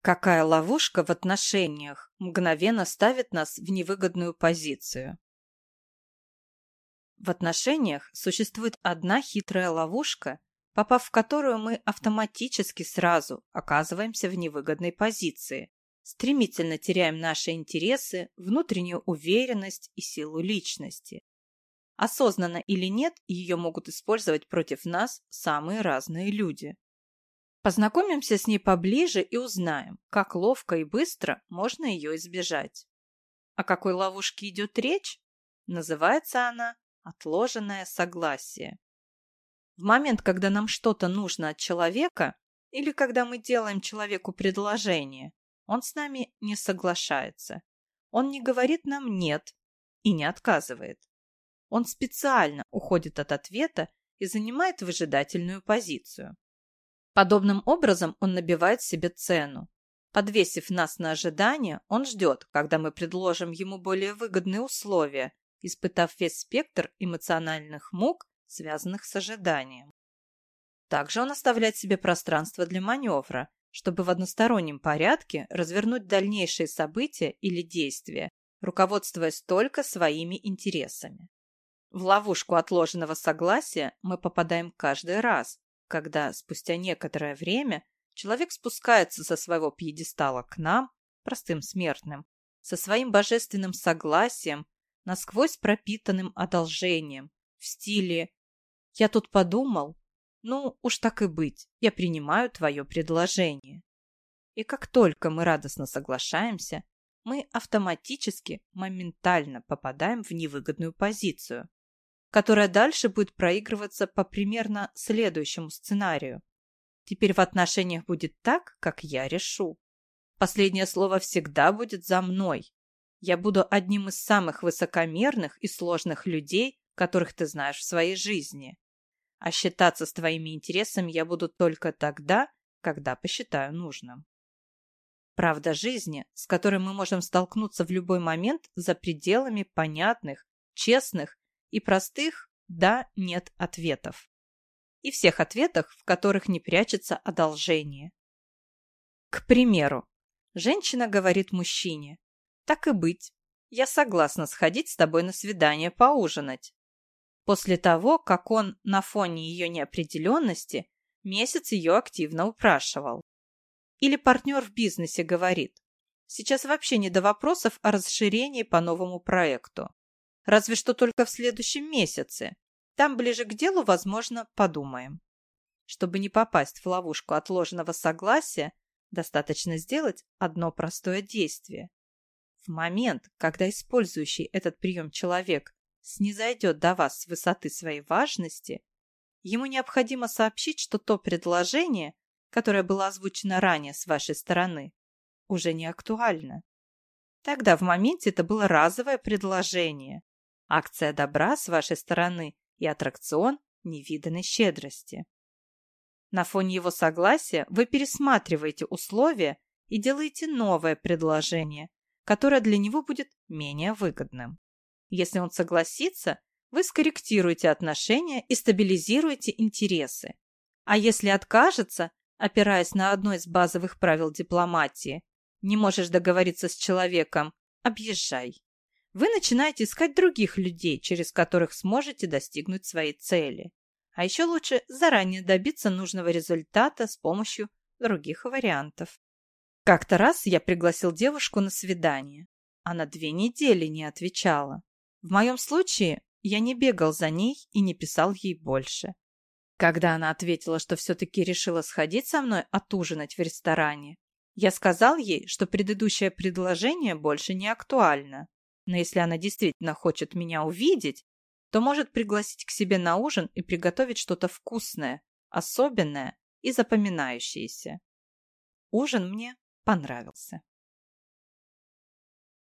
Какая ловушка в отношениях мгновенно ставит нас в невыгодную позицию? В отношениях существует одна хитрая ловушка, попав в которую мы автоматически сразу оказываемся в невыгодной позиции, стремительно теряем наши интересы, внутреннюю уверенность и силу личности. Осознанно или нет, ее могут использовать против нас самые разные люди. Познакомимся с ней поближе и узнаем, как ловко и быстро можно ее избежать. О какой ловушке идет речь? Называется она «отложенное согласие». В момент, когда нам что-то нужно от человека, или когда мы делаем человеку предложение, он с нами не соглашается. Он не говорит нам «нет» и не отказывает. Он специально уходит от ответа и занимает выжидательную позицию. Подобным образом он набивает себе цену. Подвесив нас на ожидание, он ждет, когда мы предложим ему более выгодные условия, испытав весь спектр эмоциональных мук, связанных с ожиданием. Также он оставляет себе пространство для маневра, чтобы в одностороннем порядке развернуть дальнейшие события или действия, руководствуясь только своими интересами. В ловушку отложенного согласия мы попадаем каждый раз, когда спустя некоторое время человек спускается со своего пьедестала к нам, простым смертным, со своим божественным согласием, насквозь пропитанным одолжением, в стиле «Я тут подумал, ну, уж так и быть, я принимаю твое предложение». И как только мы радостно соглашаемся, мы автоматически, моментально попадаем в невыгодную позицию, которая дальше будет проигрываться по примерно следующему сценарию. Теперь в отношениях будет так, как я решу. Последнее слово всегда будет за мной. Я буду одним из самых высокомерных и сложных людей, которых ты знаешь в своей жизни. А считаться с твоими интересами я буду только тогда, когда посчитаю нужным. Правда жизни, с которой мы можем столкнуться в любой момент за пределами понятных, честных и простых «да-нет» ответов. И всех ответах, в которых не прячется одолжение. К примеру, женщина говорит мужчине, «Так и быть, я согласна сходить с тобой на свидание поужинать». После того, как он на фоне ее неопределенности месяц ее активно упрашивал. Или партнер в бизнесе говорит, сейчас вообще не до вопросов о расширении по новому проекту. Разве что только в следующем месяце. Там ближе к делу, возможно, подумаем. Чтобы не попасть в ловушку отложенного согласия, достаточно сделать одно простое действие. В момент, когда использующий этот прием человек снизойдет до вас с высоты своей важности, ему необходимо сообщить, что то предложение, которое было озвучено ранее с вашей стороны, уже не актуально. Тогда в моменте это было разовое предложение, Акция добра с вашей стороны и аттракцион невиданной щедрости. На фоне его согласия вы пересматриваете условия и делаете новое предложение, которое для него будет менее выгодным. Если он согласится, вы скорректируете отношения и стабилизируете интересы. А если откажется, опираясь на одно из базовых правил дипломатии, не можешь договориться с человеком – объезжай вы начинаете искать других людей, через которых сможете достигнуть своей цели. А еще лучше заранее добиться нужного результата с помощью других вариантов. Как-то раз я пригласил девушку на свидание. Она две недели не отвечала. В моем случае я не бегал за ней и не писал ей больше. Когда она ответила, что все-таки решила сходить со мной отужинать в ресторане, я сказал ей, что предыдущее предложение больше не актуально, но если она действительно хочет меня увидеть, то может пригласить к себе на ужин и приготовить что-то вкусное, особенное и запоминающееся. Ужин мне понравился.